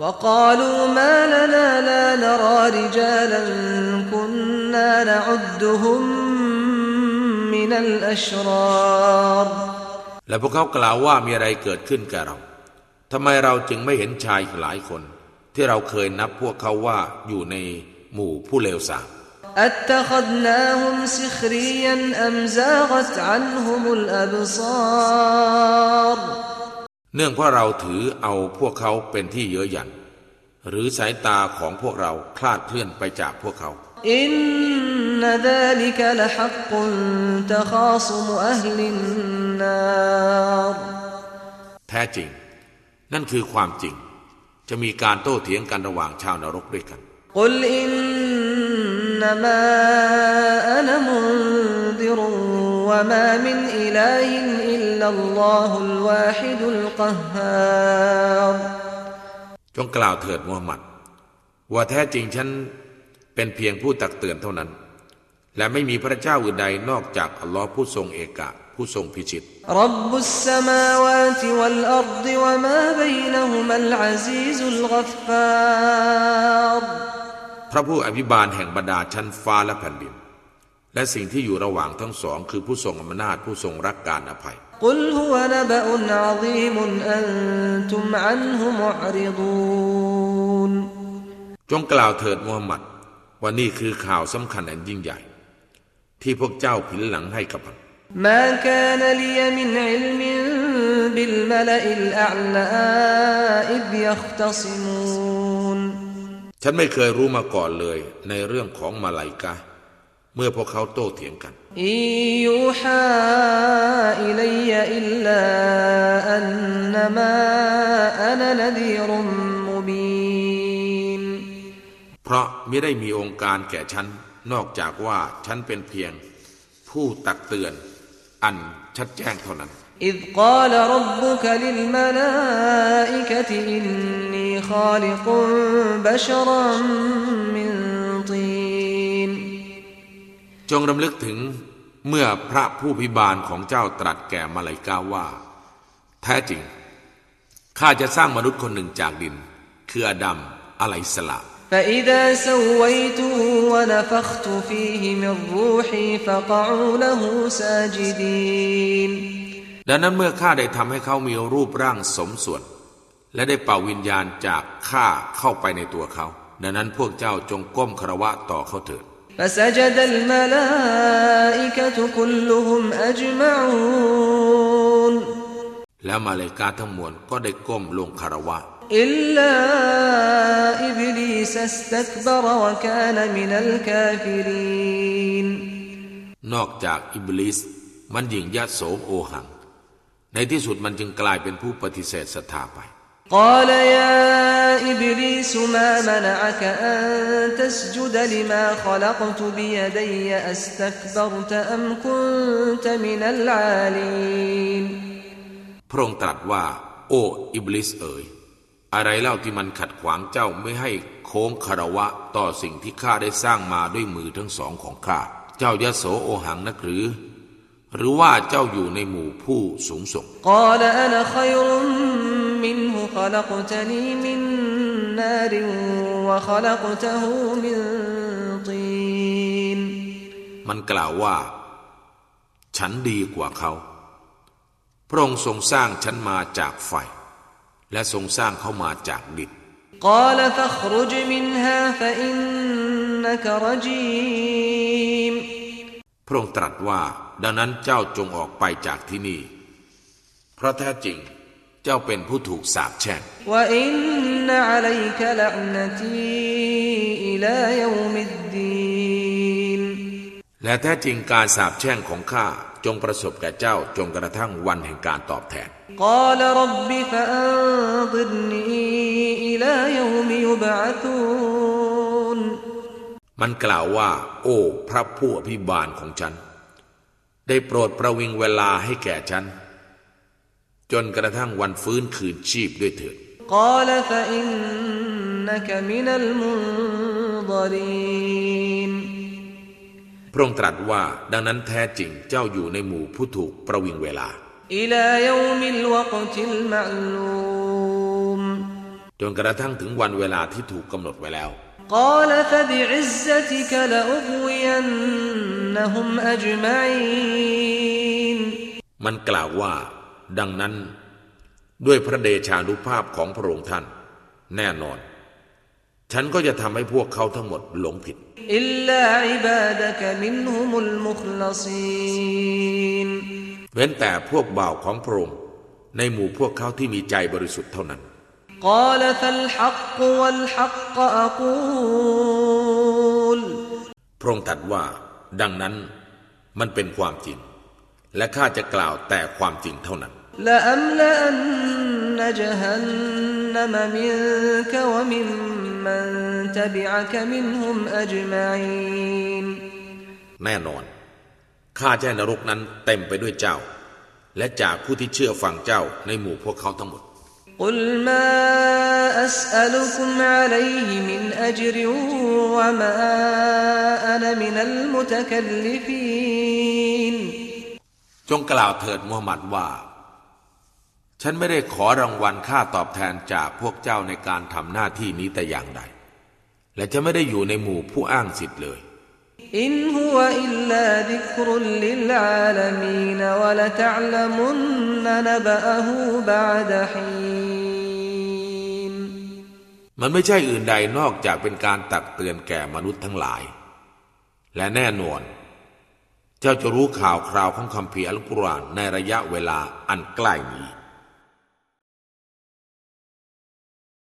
وقالوا ما لنا لا نرى رجالا كنا نعدهم من الأشرار และพวกเขากล่าวว่ามีอะไรเกิดขึ้นแก่เราทำไมเราจึงไม่เห็นชายหลายคน ที่เราเคยนับพวกเขาว่าอยู่ในหมู่ผู้เลวทราม أتخذناهم سخريا أم زاغت عنهم الأبصار เนื่องเพราะเราถือเอาพวกเขาเป็นที่เยอะหยันหรือสายตาของพวกเราคลาดเคลื่อนไปจากพวกเขา อินนดาลิกลฮักกุนตะคาสมอัลลินนาแท้จริง นั่นคือความจริง จะมีการโต้เถียงกันระหว่างชาวนรกด้วยกันกุลอินนมาอันมุน وما من إله إلا الله الواحد القهار จงกล่าวเถิดมูฮัมหมัด ว่าแท้จริงฉันเป็นเพียงผู้ตักเตือนเท่านั้น และไม่มีพระเจ้าอื่นใดนอกจากอัลลอฮ์ผู้ทรงเอกะ ผู้ทรงพิชิต رب السماوات والأرض وما بينهما العزيز الغفار พระผู้อภิบาลแห่งบรรดาชั้นฟ้าและแผ่นดิน และสิ่งที่อยู่ระหว่างทั้งสอง คือผู้ทรงอำนาจผู้ทรงรักการอภัย قل هو نبأ عظيم أنتم عنه معرضون จงกล่าวเถิดมูฮัมหมัดว่านี่คือข่าวสำคัญอันยิ่งใหญ่ ที่พวกเจ้าผินหลังให้กับมัน ما كان لي من علم بالملأ الأعلى إذ يختصمون ฉันไม่เคยรู้มาก่อนเลยในเรื่องของมาลายกา เมื่อพวกเขาโต้เถียงกัน إن يوحى إلي إلا أنما أنا نذير مبين เพราะไม่ได้มีองค์การแก่ฉัน นอกจากว่าฉันเป็นเพียงผู้ตักเตือน อันชัดแจ้งเท่านั้น إذ قال ربك للملائكة إني خالق بشرا من طين จงรำลึกถึงเมื่อพระผู้พิบาลของเจ้าตรัสแก่มาลายกาว่า แท้จริง ข้าจะสร้างมนุษย์คนหนึ่งจากดิน คืออาดัมอะลัยฮิสสลาม فإذا سويته ونفخت فيه من روحي فقعوا له ساجدين ดังนั้นเมื่อข้าได้ทำให้เขามีรูปร่างสมส่วน และได้เป่าวิญญาณจากข้าเข้าไปในตัวเขา ดังนั้นพวกเจ้าจงก้มคารวะต่อเขาเถิด فسجد الملائكة كلهم أجمعون แล้วมาเลายกาทั้งมวลก็ได้ก้มลงคารวะ إلا إبليس استكبر وكان من الكافرين นอกจากอิบลิสมันหยิ่งยโสโอหัง ในที่สุดมันจึงกลายเป็นผู้ปฏิเสธศรัทธาไป قال يا إبليس ما منعك أن تسجد لما خلقت بيدي أستكبرت أم كنت من العالين พระองค์ตรัสว่า โอ้อิบลิสเอ๋ยอะไรเล่าที่มันขัดขวางเจ้าไม่ให้โค้งคารวะต่อสิ่งที่ข้าได้สร้างมาด้วยมือทั้งสองของข้า เจ้ายโสโอหังนักหรือ หรือว่าเจ้าอยู่ในหมู่ผู้สูงส่ง قال أنا خير منه خلقتني من نار وخلقته من طين มันกล่าวว่า ฉันดีกว่าเขา พระองค์ทรงสร้างฉันมาจากไฟ และทรงสร้างเขามาจากดิน قال فاخرج منها فإنك رجيم พระองค์ตรัสว่า ดังนั้นเจ้าจงออกไปจากที่นี่ เพราะแท้จริงเ จ้าเป็นผู้ถูกสาปแช่งและแท้จริงการสาปแช่งของข้าจงประสบแก่เจ้าจงกระทั่งวันแห่งการตอบแทนมันกล่าวว่า โอ้ พระผู้อภิบาลของฉัน ได้โปรดประวิงเวลาให้แก่ฉัน จนกระทั่งวันฟื้นคืนชีพด้วยเถิดพระองค์ตรัสว่าดังนั้นแท้จริงเจ้าอยู่ในหมู่ผู้ถูกประวิงเวลาจนกระทั่งถึงวันเวลาที่ถูกกำหนดไว้แล้วมันกล่าวว่า ดังนั้น ด้วยพระเดชานุภาพของพระองค์ท่าน แน่นอน ฉันก็จะทำให้พวกเขาทั้งหมดหลงผิด إلا عبادك منهم المخلصين เว้นแต่พวกบ่าวของพระองค์ในหมู่พวกเขาที่มีใจบริสุทธิ์เท่านั้น قال فالحق والحق أقول พระองค์ตรัสว่า ดังนั้นมันเป็นความจริง และข้าจะกล่าวแต่ความจริงเท่านั้น لأملأن جهنم منك وممن تبعك منهم أجمعين แน่นอน ข้าจะให้นรกนั้นเต็มไปด้วยเจ้า และจากผู้ที่เชื่อฟังเจ้าในหมู่พวกเขาทั้งหมด قل ما أسألكم عليه من أجر وما أنا من المتكلفين จงกล่าวเถิดมูฮัมหมัดว่า ฉันไม่ได้ขอรางวัลค่าตอบแทนจากพวกเจ้าในการทำหน้าที่นี้แต่อย่างใด และจะไม่ได้อยู่ในหมู่ผู้อ้างสิทธิ์เลยإن هو إلا ذكر للعالمين ولتعلمن نبأه بعد حينมันไม่ใช่อื่นใดนอกจากเป็นการตักเตือนแก่มนุษย์ทั้งหลาย และแน่นอน เจ้าจะรู้ข่าวคราวของคัมภีร์อัลกุรอานในระยะเวลาอันใกล้นี้